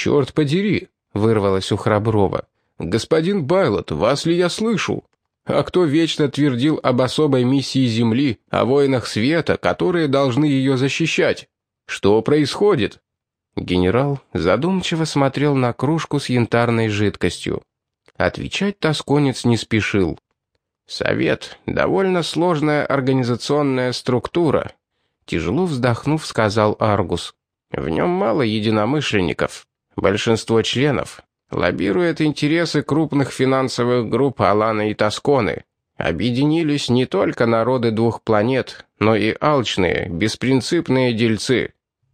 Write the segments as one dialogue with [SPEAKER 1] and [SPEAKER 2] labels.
[SPEAKER 1] «Черт подери!» — вырвалось у Храброва. «Господин Байлот, вас ли я слышу? А кто вечно твердил об особой миссии Земли, о воинах света, которые должны ее защищать? Что происходит?» Генерал задумчиво смотрел на кружку с янтарной жидкостью. Отвечать тосконец не спешил. «Совет — довольно сложная организационная структура», — тяжело вздохнув, сказал Аргус. «В нем мало единомышленников. Большинство членов лоббирует интересы крупных финансовых групп Алана и Тосконы. Объединились не только народы двух планет, но и алчные, беспринципные дельцы.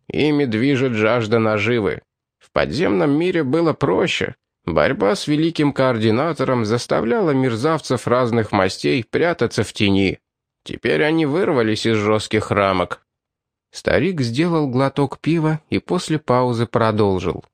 [SPEAKER 1] Ими движет жажда наживы. В подземном мире было проще. Борьба с великим координатором заставляла мерзавцев разных мастей прятаться в тени. Теперь они вырвались из жестких рамок. Старик сделал глоток пива и после паузы продолжил.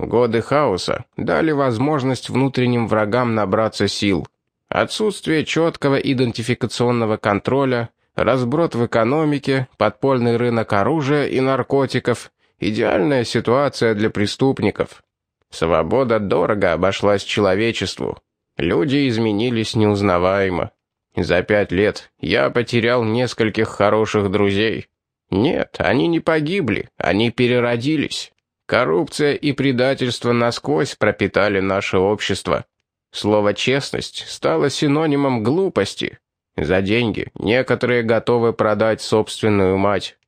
[SPEAKER 1] Годы хаоса дали возможность внутренним врагам набраться сил. Отсутствие четкого идентификационного контроля, разброд в экономике, подпольный рынок оружия и наркотиков – идеальная ситуация для преступников. Свобода дорого обошлась человечеству. Люди изменились неузнаваемо. За пять лет я потерял нескольких хороших друзей. Нет, они не погибли, они переродились. Коррупция и предательство насквозь пропитали наше общество. Слово «честность» стало синонимом глупости. За деньги некоторые готовы продать собственную мать.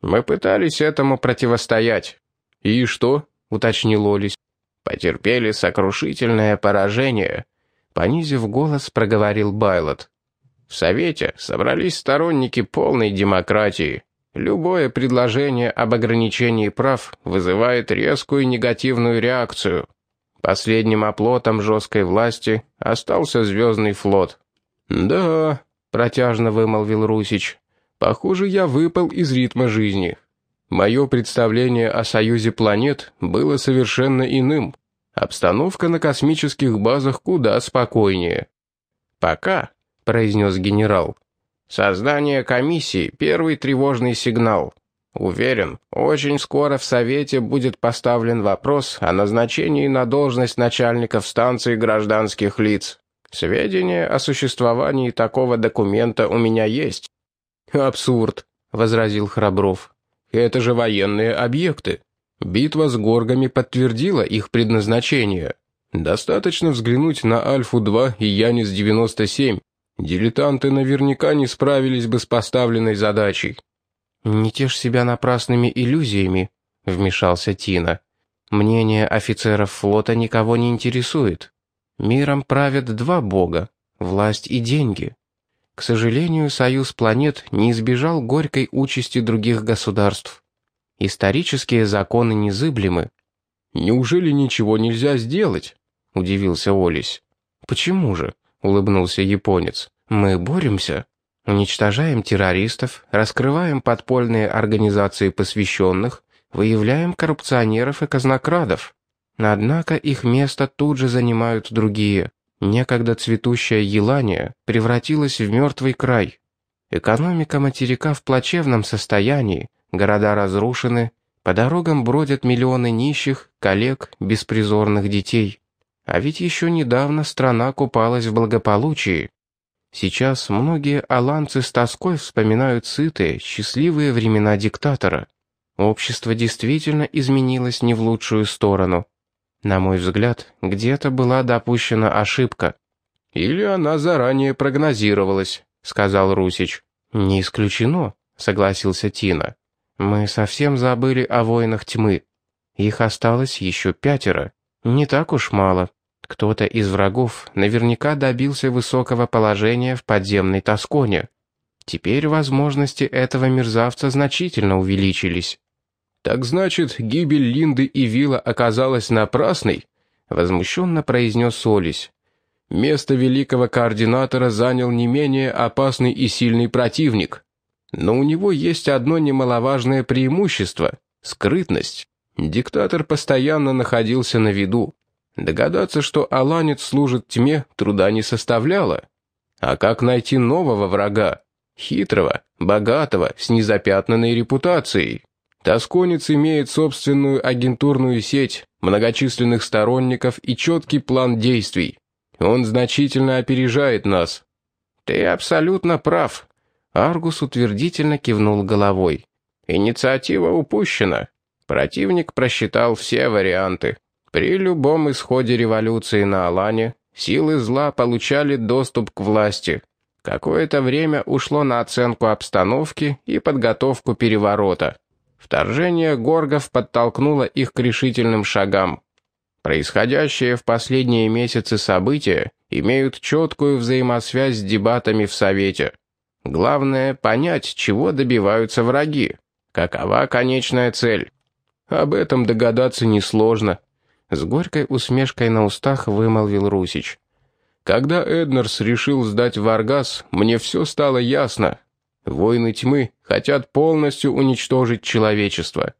[SPEAKER 1] Мы пытались этому противостоять. «И что?» — уточнил Олесь. «Потерпели сокрушительное поражение», — понизив голос, проговорил Байлот. «В Совете собрались сторонники полной демократии. Любое предложение об ограничении прав вызывает резкую негативную реакцию. Последним оплотом жесткой власти остался Звездный флот. «Да», — протяжно вымолвил Русич, — «похоже, я выпал из ритма жизни. Мое представление о союзе планет было совершенно иным. Обстановка на космических базах куда спокойнее». «Пока», — произнес генерал, — Создание комиссии – первый тревожный сигнал. Уверен, очень скоро в Совете будет поставлен вопрос о назначении на должность начальников станции гражданских лиц. Сведения о существовании такого документа у меня есть». «Абсурд», — возразил Храбров. «Это же военные объекты. Битва с горгами подтвердила их предназначение. Достаточно взглянуть на Альфу-2 и Янис-97. Дилетанты наверняка не справились бы с поставленной задачей. «Не тешь себя напрасными иллюзиями», — вмешался Тина. «Мнение офицеров флота никого не интересует. Миром правят два бога — власть и деньги. К сожалению, союз планет не избежал горькой участи других государств. Исторические законы незыблемы». «Неужели ничего нельзя сделать?» — удивился Олесь. «Почему же?» — улыбнулся японец. «Мы боремся. Уничтожаем террористов, раскрываем подпольные организации посвященных, выявляем коррупционеров и казнокрадов. Однако их место тут же занимают другие. Некогда цветущая Елания превратилась в мертвый край. Экономика материка в плачевном состоянии, города разрушены, по дорогам бродят миллионы нищих, коллег, беспризорных детей. А ведь еще недавно страна купалась в благополучии. Сейчас многие аланцы с тоской вспоминают сытые, счастливые времена диктатора. Общество действительно изменилось не в лучшую сторону. На мой взгляд, где-то была допущена ошибка. «Или она заранее прогнозировалась», — сказал Русич. «Не исключено», — согласился Тина. «Мы совсем забыли о воинах тьмы. Их осталось еще пятеро. Не так уж мало». Кто-то из врагов наверняка добился высокого положения в подземной Тосконе. Теперь возможности этого мерзавца значительно увеличились. «Так значит, гибель Линды и Вилла оказалась напрасной?» — возмущенно произнес Солись. «Место великого координатора занял не менее опасный и сильный противник. Но у него есть одно немаловажное преимущество — скрытность. Диктатор постоянно находился на виду. Догадаться, что Аланец служит тьме, труда не составляло. А как найти нового врага? Хитрого, богатого, с незапятнанной репутацией. Тосконец имеет собственную агентурную сеть, многочисленных сторонников и четкий план действий. Он значительно опережает нас». «Ты абсолютно прав», — Аргус утвердительно кивнул головой. «Инициатива упущена. Противник просчитал все варианты. При любом исходе революции на Алане силы зла получали доступ к власти. Какое-то время ушло на оценку обстановки и подготовку переворота. Вторжение горгов подтолкнуло их к решительным шагам. Происходящие в последние месяцы события имеют четкую взаимосвязь с дебатами в Совете. Главное — понять, чего добиваются враги. Какова конечная цель? Об этом догадаться несложно. С горькой усмешкой на устах вымолвил Русич. Когда Эднерс решил сдать Варгас, мне все стало ясно. Войны тьмы хотят полностью уничтожить человечество.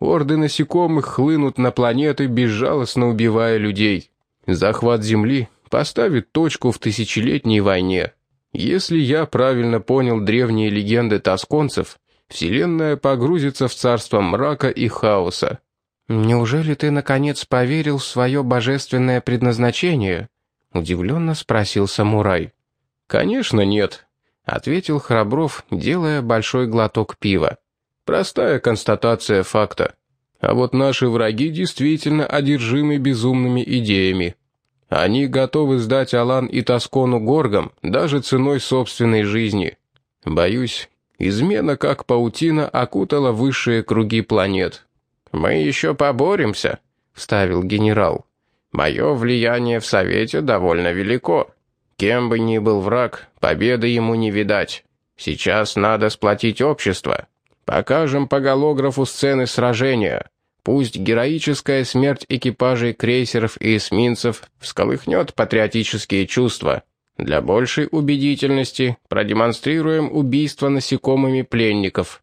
[SPEAKER 1] Орды насекомых хлынут на планеты, безжалостно убивая людей. Захват Земли поставит точку в тысячелетней войне. Если я правильно понял древние легенды тосконцев, Вселенная погрузится в царство мрака и хаоса. «Неужели ты, наконец, поверил в свое божественное предназначение?» — удивленно спросил самурай. «Конечно нет», — ответил Храбров, делая большой глоток пива. «Простая констатация факта. А вот наши враги действительно одержимы безумными идеями. Они готовы сдать Алан и Тоскону горгам даже ценой собственной жизни. Боюсь, измена как паутина окутала высшие круги планет». «Мы еще поборемся», — вставил генерал. «Мое влияние в Совете довольно велико. Кем бы ни был враг, победы ему не видать. Сейчас надо сплотить общество. Покажем по голографу сцены сражения. Пусть героическая смерть экипажей крейсеров и эсминцев всколыхнет патриотические чувства. Для большей убедительности продемонстрируем убийство насекомыми пленников».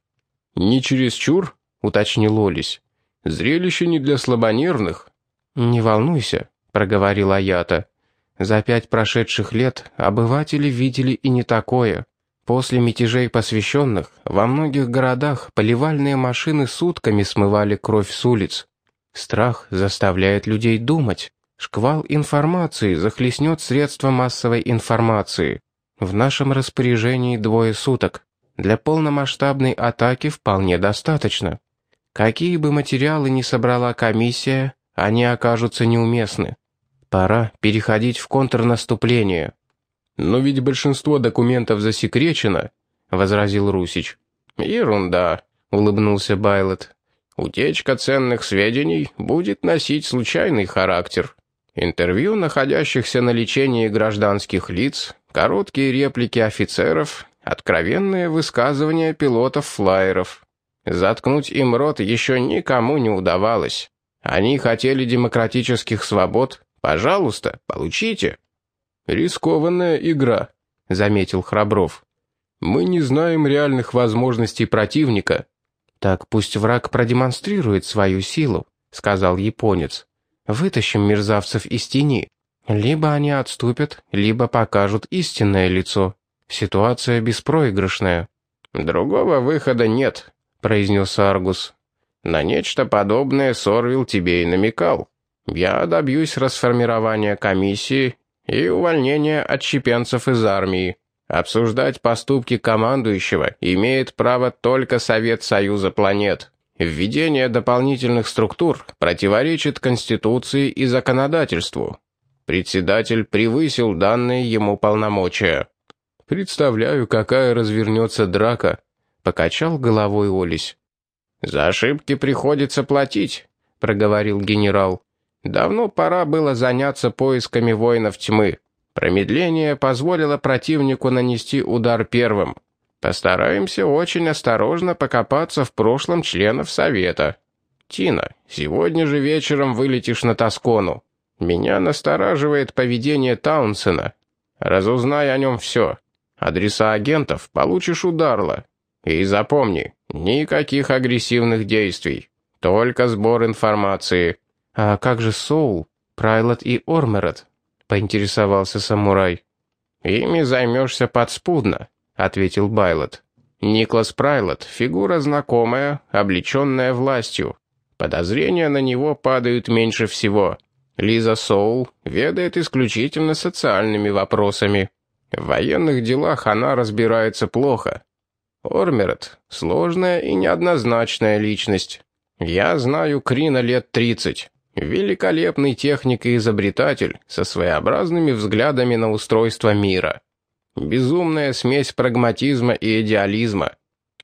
[SPEAKER 1] «Не чересчур?» — уточнил Олесь. Зрелище не для слабонервных». «Не волнуйся», — проговорила Аята. «За пять прошедших лет обыватели видели и не такое. После мятежей посвященных во многих городах поливальные машины сутками смывали кровь с улиц. Страх заставляет людей думать. Шквал информации захлестнет средства массовой информации. В нашем распоряжении двое суток. Для полномасштабной атаки вполне достаточно. Какие бы материалы ни собрала комиссия, они окажутся неуместны. Пора переходить в контрнаступление. Но ведь большинство документов засекречено, возразил Русич. Ерунда, улыбнулся Байлот. Утечка ценных сведений будет носить случайный характер. Интервью находящихся на лечении гражданских лиц, короткие реплики офицеров, откровенные высказывания пилотов-флайеров. Заткнуть им рот еще никому не удавалось. Они хотели демократических свобод. Пожалуйста, получите. Рискованная игра, заметил Храбров. Мы не знаем реальных возможностей противника. Так пусть враг продемонстрирует свою силу, сказал японец. Вытащим мерзавцев из тени. Либо они отступят, либо покажут истинное лицо. Ситуация беспроигрышная. Другого выхода нет, произнес Аргус. «На нечто подобное Сорвил тебе и намекал. Я добьюсь расформирования комиссии и увольнения отщепенцев из армии. Обсуждать поступки командующего имеет право только Совет Союза планет. Введение дополнительных структур противоречит Конституции и законодательству. Председатель превысил данные ему полномочия. Представляю, какая развернется драка, — покачал головой Олесь. «За ошибки приходится платить», — проговорил генерал. «Давно пора было заняться поисками воинов тьмы. Промедление позволило противнику нанести удар первым. Постараемся очень осторожно покопаться в прошлом членов Совета. Тина, сегодня же вечером вылетишь на Тоскону. Меня настораживает поведение Таунсена. Разузнай о нем все. Адреса агентов получишь у Дарла. И запомни, никаких агрессивных действий, только сбор информации. А как же Соул, Прайлот и Ормерет? поинтересовался самурай. Ими займешься подспудно, ответил Байлот. Никлас Прайлот — фигура знакомая, облеченная властью. Подозрения на него падают меньше всего. Лиза Соул ведает исключительно социальными вопросами. В военных делах она разбирается плохо. Ормерет — сложная и неоднозначная личность. Я знаю Крина лет 30. Великолепный техник и изобретатель со своеобразными взглядами на устройство мира. Безумная смесь прагматизма и идеализма.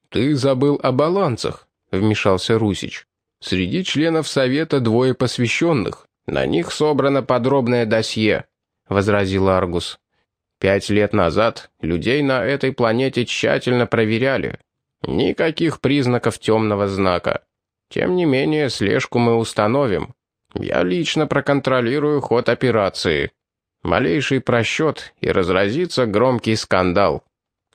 [SPEAKER 1] «Ты забыл о балансах», — вмешался Русич. «Среди членов Совета двое посвященных. На них собрано подробное досье», — возразил Аргус. «Пять лет назад людей на этой планете тщательно проверяли. Никаких признаков темного знака. Тем не менее, слежку мы установим. Я лично проконтролирую ход операции. Малейший просчет, и разразится громкий скандал.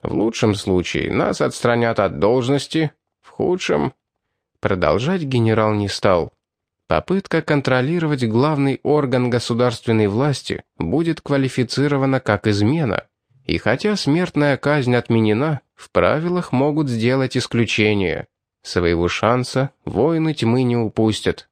[SPEAKER 1] В лучшем случае нас отстранят от должности, в худшем... Продолжать генерал не стал. Попытка контролировать главный орган государственной власти будет квалифицирована как измена, и хотя смертная казнь отменена, в правилах могут сделать исключение. Своего шанса воины тьмы не упустят.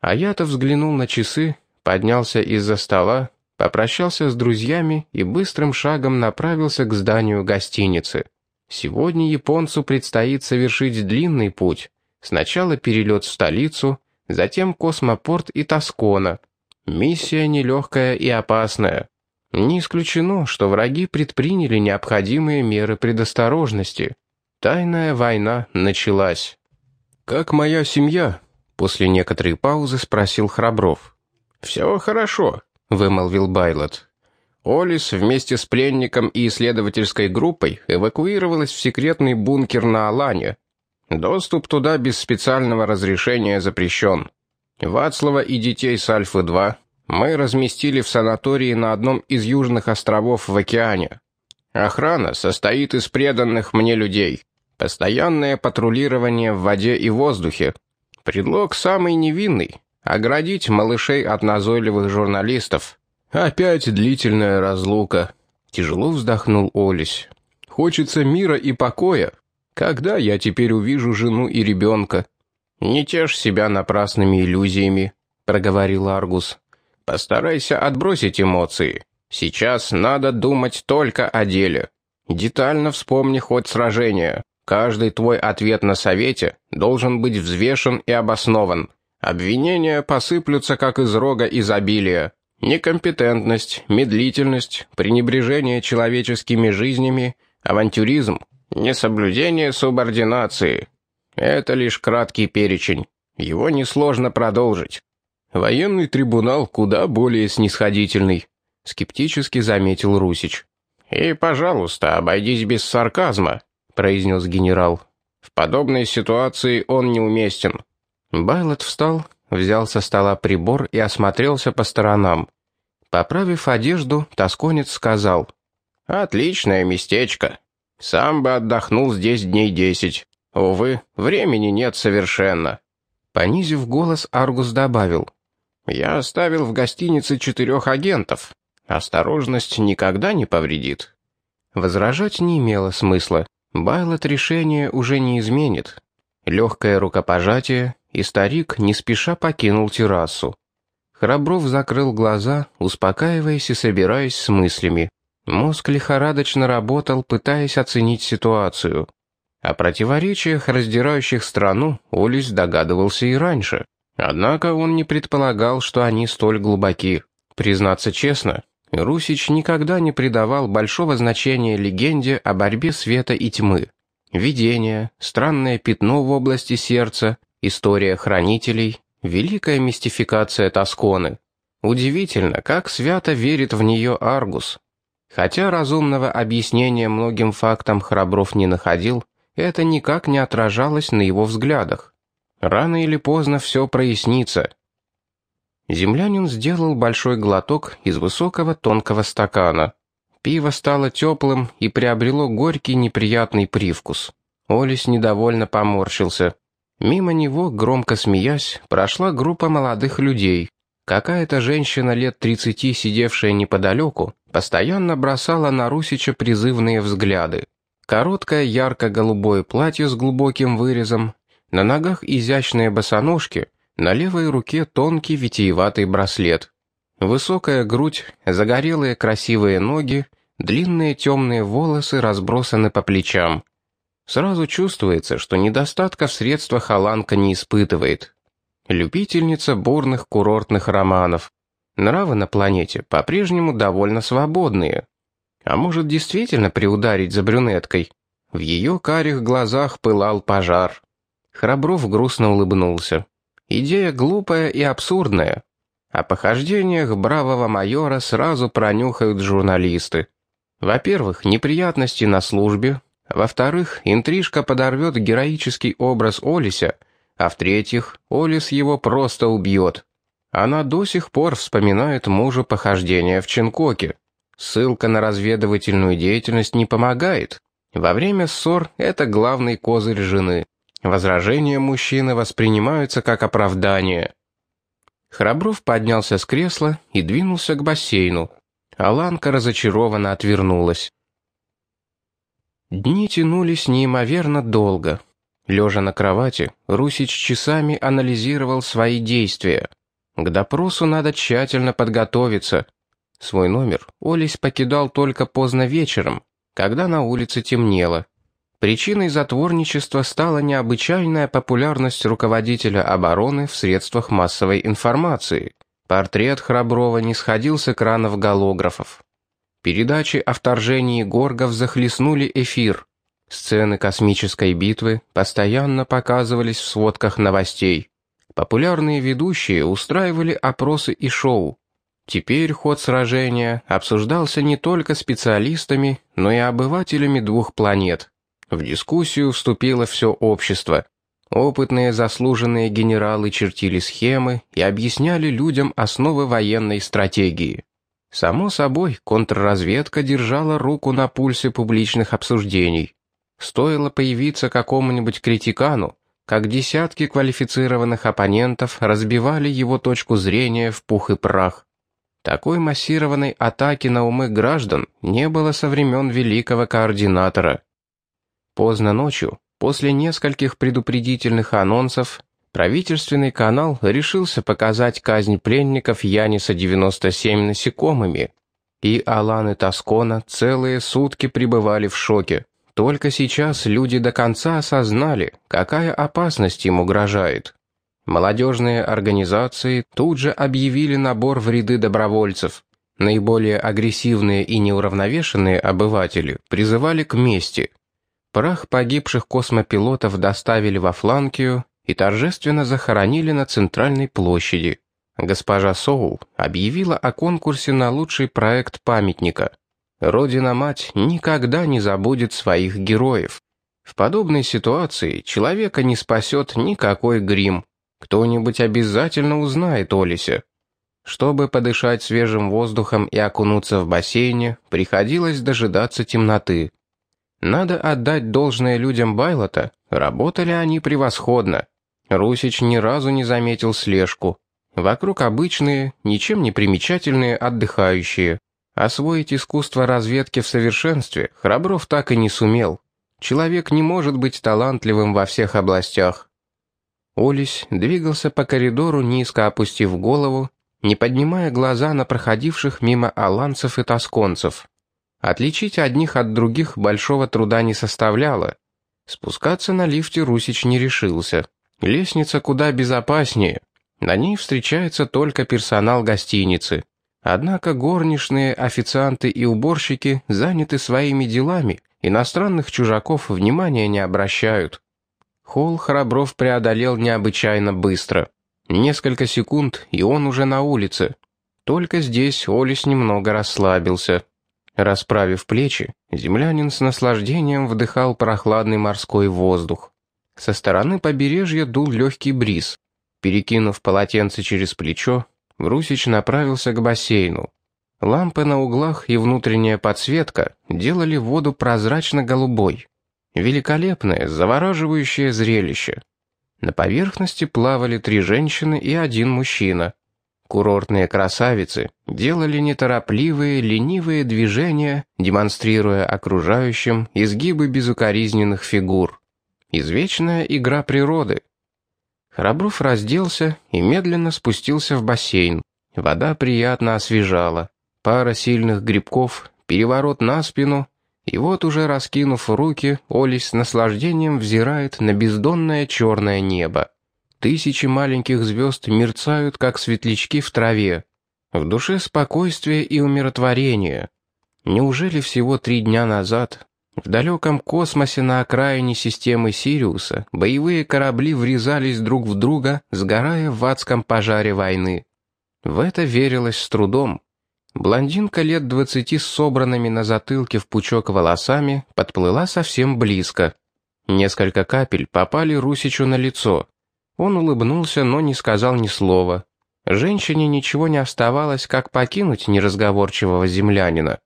[SPEAKER 1] А я-то взглянул на часы, поднялся из-за стола, попрощался с друзьями и быстрым шагом направился к зданию гостиницы. Сегодня японцу предстоит совершить длинный путь. Сначала перелет в столицу, затем космопорт и Тоскона. Миссия нелегкая и опасная. Не исключено, что враги предприняли необходимые меры предосторожности. Тайная война началась. «Как моя семья?» После некоторой паузы спросил Храбров. «Все хорошо», — вымолвил Байлот. Олис вместе с пленником и исследовательской группой эвакуировалась в секретный бункер на Алане. Доступ туда без специального разрешения запрещен. Вацлава и детей с Альфы-2 мы разместили в санатории на одном из южных островов в океане. Охрана состоит из преданных мне людей. Постоянное патрулирование в воде и воздухе. Предлог самый невинный — оградить малышей от назойливых журналистов. Опять длительная разлука. Тяжело вздохнул Олесь. Хочется мира и покоя. Когда я теперь увижу жену и ребенка? Не тешь себя напрасными иллюзиями, проговорил Аргус. Постарайся отбросить эмоции. Сейчас надо думать только о деле. Детально вспомни ход сражения. Каждый твой ответ на совете должен быть взвешен и обоснован. Обвинения посыплются, как из рога изобилия. Некомпетентность, медлительность, пренебрежение человеческими жизнями, авантюризм, несоблюдение субординации. Это лишь краткий перечень. Его несложно продолжить. Военный трибунал куда более снисходительный, скептически заметил Русич. И, пожалуйста, обойдись без сарказма. — произнес генерал. «В подобной ситуации он неуместен». Байлот встал, взял со стола прибор и осмотрелся по сторонам. Поправив одежду, тосконец сказал. «Отличное местечко. Сам бы отдохнул здесь дней десять. Увы, времени нет совершенно». Понизив голос, Аргус добавил. «Я оставил в гостинице четырех агентов. Осторожность никогда не повредит». Возражать не имело смысла. Байлот решение уже не изменит. Легкое рукопожатие, и старик не спеша покинул террасу. Храбров закрыл глаза, успокаиваясь и собираясь с мыслями. Мозг лихорадочно работал, пытаясь оценить ситуацию. О противоречиях, раздирающих страну, Олис догадывался и раньше. Однако он не предполагал, что они столь глубоки. Признаться честно, Русич никогда не придавал большого значения легенде о борьбе света и тьмы. Видение, странное пятно в области сердца, история хранителей, великая мистификация Тосконы. Удивительно, как свято верит в нее Аргус. Хотя разумного объяснения многим фактам Храбров не находил, это никак не отражалось на его взглядах. Рано или поздно все прояснится, Землянин сделал большой глоток из высокого тонкого стакана. Пиво стало теплым и приобрело горький неприятный привкус. Олесь недовольно поморщился. Мимо него, громко смеясь, прошла группа молодых людей. Какая-то женщина лет тридцати, сидевшая неподалеку, постоянно бросала на Русича призывные взгляды. Короткое ярко-голубое платье с глубоким вырезом, На ногах изящные босоножки, на левой руке тонкий витиеватый браслет. Высокая грудь, загорелые красивые ноги, длинные темные волосы разбросаны по плечам. Сразу чувствуется, что недостатка в средствах Аланка не испытывает. Любительница бурных курортных романов. Нравы на планете по-прежнему довольно свободные. А может действительно приударить за брюнеткой? В ее карих глазах пылал пожар. Храбров грустно улыбнулся. Идея глупая и абсурдная. О похождениях бравого майора сразу пронюхают журналисты. Во-первых, неприятности на службе. Во-вторых, интрижка подорвет героический образ Олися. А в-третьих, Олис его просто убьет. Она до сих пор вспоминает мужа похождения в Ченкоке. Ссылка на разведывательную деятельность не помогает. Во время ссор это главный козырь жены. Возражения мужчины воспринимаются как оправдание. Храбров поднялся с кресла и двинулся к бассейну. Аланка разочарованно отвернулась. Дни тянулись неимоверно долго. Лежа на кровати, Русич часами анализировал свои действия. К допросу надо тщательно подготовиться. Свой номер Олесь покидал только поздно вечером, когда на улице темнело. Причиной затворничества стала необычайная популярность руководителя обороны в средствах массовой информации. Портрет Храброва не сходил с экранов голографов. Передачи о вторжении горгов захлестнули эфир. Сцены космической битвы постоянно показывались в сводках новостей. Популярные ведущие устраивали опросы и шоу. Теперь ход сражения обсуждался не только специалистами, но и обывателями двух планет. В дискуссию вступило все общество. Опытные заслуженные генералы чертили схемы и объясняли людям основы военной стратегии. Само собой, контрразведка держала руку на пульсе публичных обсуждений. Стоило появиться какому-нибудь критикану, как десятки квалифицированных оппонентов разбивали его точку зрения в пух и прах. Такой массированной атаки на умы граждан не было со времен великого координатора. Поздно ночью, после нескольких предупредительных анонсов, правительственный канал решился показать казнь пленников Яниса-97 насекомыми, и Алан и Тоскона целые сутки пребывали в шоке. Только сейчас люди до конца осознали, какая опасность им угрожает. Молодежные организации тут же объявили набор в ряды добровольцев. Наиболее агрессивные и неуравновешенные обыватели призывали к мести – Прах погибших космопилотов доставили во Фланкию и торжественно захоронили на центральной площади. Госпожа Соул объявила о конкурсе на лучший проект памятника. Родина-мать никогда не забудет своих героев. В подобной ситуации человека не спасет никакой грим. Кто-нибудь обязательно узнает Олися. Чтобы подышать свежим воздухом и окунуться в бассейне, приходилось дожидаться темноты. Надо отдать должное людям Байлота, работали они превосходно. Русич ни разу не заметил слежку. Вокруг обычные, ничем не примечательные отдыхающие. Освоить искусство разведки в совершенстве Храбров так и не сумел. Человек не может быть талантливым во всех областях. Олесь двигался по коридору, низко опустив голову, не поднимая глаза на проходивших мимо аланцев и тосконцев. Отличить одних от других большого труда не составляло. Спускаться на лифте Русич не решился. Лестница куда безопаснее. На ней встречается только персонал гостиницы. Однако горничные, официанты и уборщики заняты своими делами, иностранных чужаков внимания не обращают. Холл Храбров преодолел необычайно быстро. Несколько секунд, и он уже на улице. Только здесь Олис немного расслабился. Расправив плечи, землянин с наслаждением вдыхал прохладный морской воздух. Со стороны побережья дул легкий бриз. Перекинув полотенце через плечо, Русич направился к бассейну. Лампы на углах и внутренняя подсветка делали воду прозрачно-голубой. Великолепное, завораживающее зрелище. На поверхности плавали три женщины и один мужчина. Курортные красавицы делали неторопливые, ленивые движения, демонстрируя окружающим изгибы безукоризненных фигур. Извечная игра природы. Храбров разделся и медленно спустился в бассейн. Вода приятно освежала. Пара сильных грибков, переворот на спину, и вот уже раскинув руки, Олесь с наслаждением взирает на бездонное черное небо. Тысячи маленьких звезд мерцают, как светлячки в траве. В душе спокойствие и умиротворение. Неужели всего три дня назад в далеком космосе на окраине системы Сириуса боевые корабли врезались друг в друга, сгорая в адском пожаре войны? В это верилось с трудом. Блондинка лет двадцати с собранными на затылке в пучок волосами подплыла совсем близко. Несколько капель попали Русичу на лицо. Он улыбнулся, но не сказал ни слова. Женщине ничего не оставалось, как покинуть неразговорчивого землянина.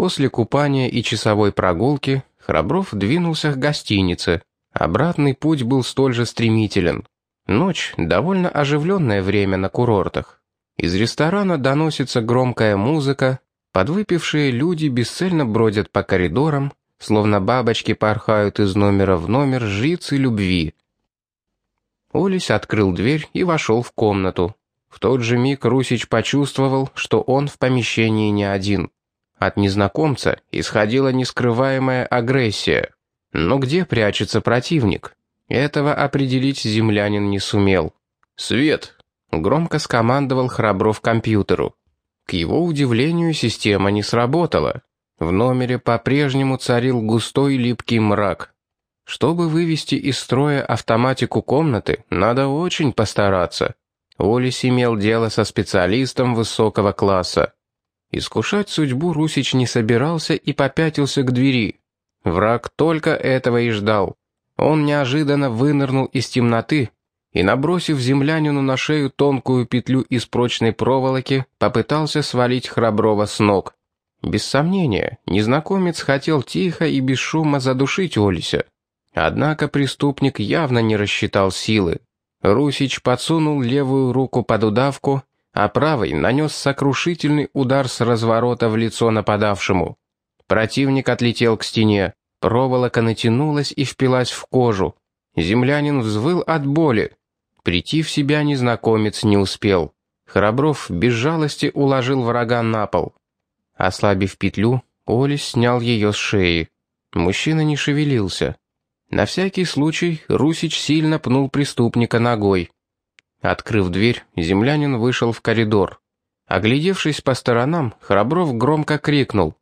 [SPEAKER 1] После купания и часовой прогулки Храбров двинулся к гостинице. Обратный путь был столь же стремителен. Ночь — довольно оживленное время на курортах. Из ресторана доносится громкая музыка, подвыпившие люди бесцельно бродят по коридорам, словно бабочки порхают из номера в номер жрицы любви. Олесь открыл дверь и вошел в комнату. В тот же миг Русич почувствовал, что он в помещении не один. От незнакомца исходила нескрываемая агрессия. Но где прячется противник? Этого определить землянин не сумел. «Свет!» — громко скомандовал Храбров компьютеру. К его удивлению, система не сработала. В номере по-прежнему царил густой липкий мрак. Чтобы вывести из строя автоматику комнаты, надо очень постараться. Олис имел дело со специалистом высокого класса. Искушать судьбу Русич не собирался и попятился к двери. Враг только этого и ждал. Он неожиданно вынырнул из темноты и, набросив землянину на шею тонкую петлю из прочной проволоки, попытался свалить Храброва с ног. Без сомнения, незнакомец хотел тихо и без шума задушить Олися. Однако преступник явно не рассчитал силы. Русич подсунул левую руку под удавку а правый нанес сокрушительный удар с разворота в лицо нападавшему. Противник отлетел к стене, проволока натянулась и впилась в кожу. Землянин взвыл от боли. Прийти в себя незнакомец не успел. Храбров без жалости уложил врага на пол. Ослабив петлю, Олис снял ее с шеи. Мужчина не шевелился. На всякий случай Русич сильно пнул преступника ногой. Открыв дверь, землянин вышел в коридор. Оглядевшись по сторонам, Храбров громко крикнул.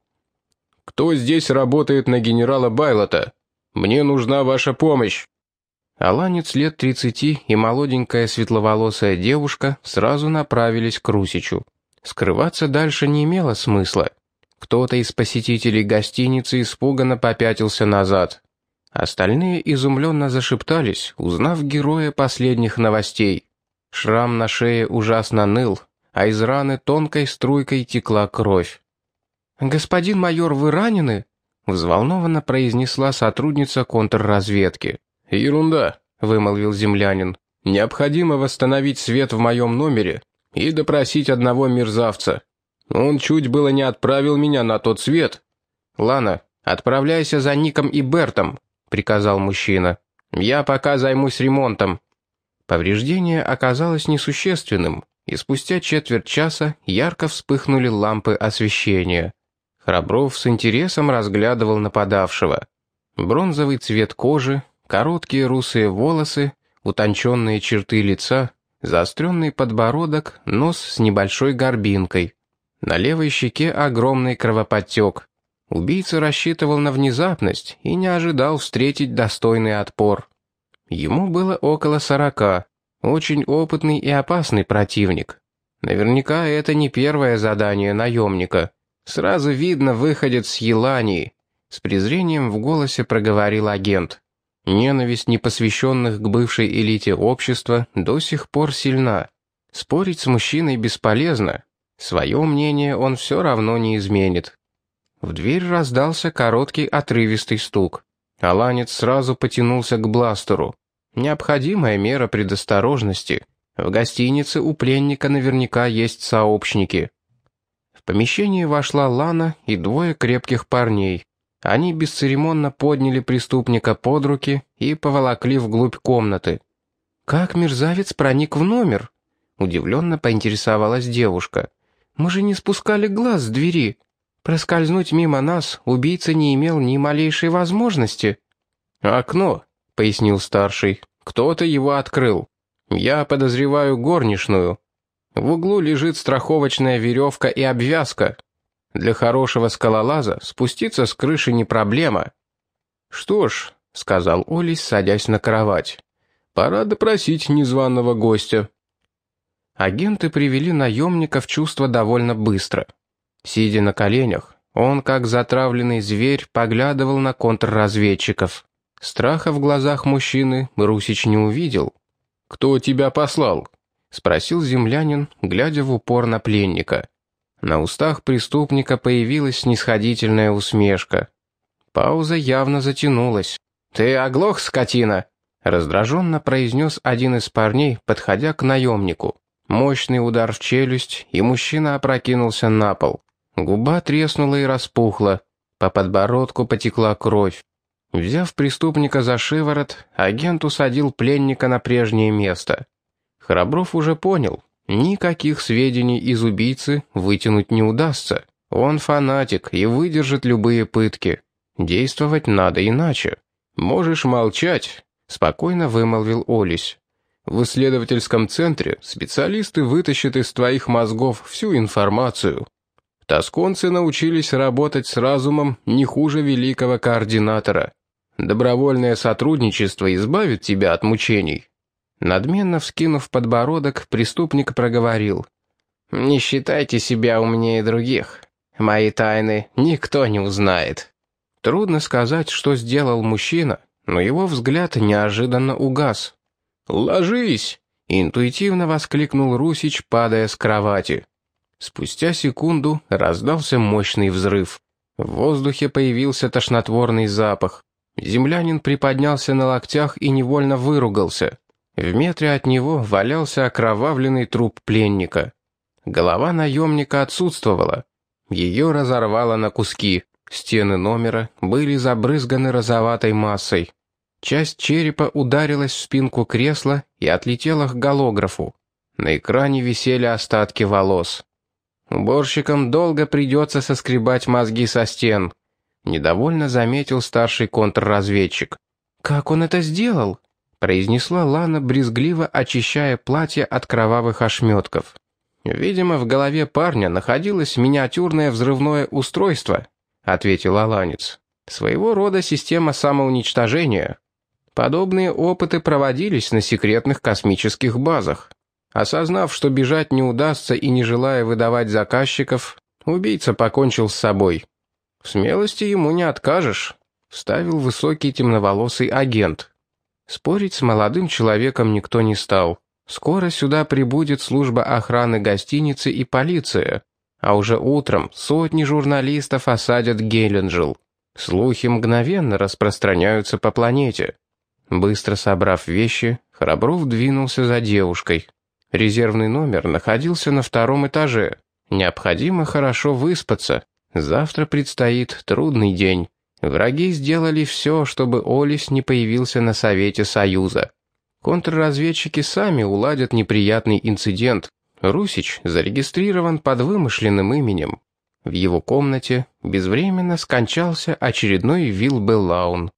[SPEAKER 1] «Кто здесь работает на генерала Байлота? Мне нужна ваша помощь!» Аланец лет тридцати и молоденькая светловолосая девушка сразу направились к Русичу. Скрываться дальше не имело смысла. Кто-то из посетителей гостиницы испуганно попятился назад. Остальные изумленно зашептались, узнав героя последних новостей. Шрам на шее ужасно ныл, а из раны тонкой струйкой текла кровь. «Господин майор, вы ранены?» — взволнованно произнесла сотрудница контрразведки. «Ерунда», — вымолвил землянин. «Необходимо восстановить свет в моем номере и допросить одного мерзавца. Он чуть было не отправил меня на тот свет». «Лана, отправляйся за Ником и Бертом», — приказал мужчина. «Я пока займусь ремонтом». Повреждение оказалось несущественным, и спустя четверть часа ярко вспыхнули лампы освещения. Храбров с интересом разглядывал нападавшего. Бронзовый цвет кожи, короткие русые волосы, утонченные черты лица, заостренный подбородок, нос с небольшой горбинкой. На левой щеке огромный кровоподтек. Убийца рассчитывал на внезапность и не ожидал встретить достойный отпор. Ему было около сорока. Очень опытный и опасный противник. Наверняка это не первое задание наемника. Сразу видно выходит с Елании. С презрением в голосе проговорил агент. Ненависть непосвященных к бывшей элите общества до сих пор сильна. Спорить с мужчиной бесполезно. Свое мнение он все равно не изменит. В дверь раздался короткий отрывистый стук. Аланец сразу потянулся к бластеру. Необходимая мера предосторожности. В гостинице у пленника наверняка есть сообщники. В помещение вошла Лана и двое крепких парней. Они бесцеремонно подняли преступника под руки и поволокли вглубь комнаты. «Как мерзавец проник в номер?» — удивленно поинтересовалась девушка. «Мы же не спускали глаз с двери. Проскользнуть мимо нас убийца не имел ни малейшей возможности». «Окно», — пояснил старший. «Кто-то его открыл. Я подозреваю горничную. В углу лежит страховочная веревка и обвязка. Для хорошего скалолаза спуститься с крыши не проблема. «Что ж», — сказал Олесь, садясь на кровать, — «пора допросить незваного гостя». Агенты привели наемника в чувство довольно быстро. Сидя на коленях, он, как затравленный зверь, поглядывал на контрразведчиков. Страха в глазах мужчины Русич не увидел. «Кто тебя послал?» — спросил землянин, глядя в упор на пленника. На устах преступника появилась снисходительная усмешка. Пауза явно затянулась. «Ты оглох, скотина!» — раздраженно произнес один из парней, подходя к наемнику. Мощный удар в челюсть, и мужчина опрокинулся на пол. Губа треснула и распухла. По подбородку потекла кровь. Взяв преступника за шиворот, агент усадил пленника на прежнее место. Храбров уже понял, никаких сведений из убийцы вытянуть не удастся. Он фанатик и выдержит любые пытки. Действовать надо иначе. «Можешь молчать», — спокойно вымолвил Олесь. «В исследовательском центре специалисты вытащат из твоих мозгов всю информацию. Тосконцы научились работать с разумом не хуже великого координатора. Добровольное сотрудничество избавит тебя от мучений. Надменно вскинув подбородок, преступник проговорил. «Не считайте себя умнее других. Мои тайны никто не узнает». Трудно сказать, что сделал мужчина, но его взгляд неожиданно угас. «Ложись!» — интуитивно воскликнул Русич, падая с кровати. Спустя секунду раздался мощный взрыв. В воздухе появился тошнотворный запах. Землянин приподнялся на локтях и невольно выругался. В метре от него валялся окровавленный труп пленника. Голова наемника отсутствовала. Ее разорвало на куски. Стены номера были забрызганы розоватой массой. Часть черепа ударилась в спинку кресла и отлетела к голографу. На экране висели остатки волос. Уборщикам долго придется соскребать мозги со стен. Недовольно заметил старший контрразведчик. «Как он это сделал?» произнесла Лана, брезгливо очищая платье от кровавых ошметков. «Видимо, в голове парня находилось миниатюрное взрывное устройство», — ответил Аланец. «Своего рода система самоуничтожения. Подобные опыты проводились на секретных космических базах. Осознав, что бежать не удастся и не желая выдавать заказчиков, убийца покончил с собой. В смелости ему не откажешь», — вставил высокий темноволосый агент. Спорить с молодым человеком никто не стал. Скоро сюда прибудет служба охраны гостиницы и полиция. А уже утром сотни журналистов осадят Гейленджел. Слухи мгновенно распространяются по планете. Быстро собрав вещи, Храбров двинулся за девушкой. Резервный номер находился на втором этаже. Необходимо хорошо выспаться. Завтра предстоит трудный день. Враги сделали все, чтобы Олис не появился на Совете Союза. Контрразведчики сами уладят неприятный инцидент. Русич зарегистрирован под вымышленным именем. В его комнате безвременно скончался очередной Вилл Беллаун.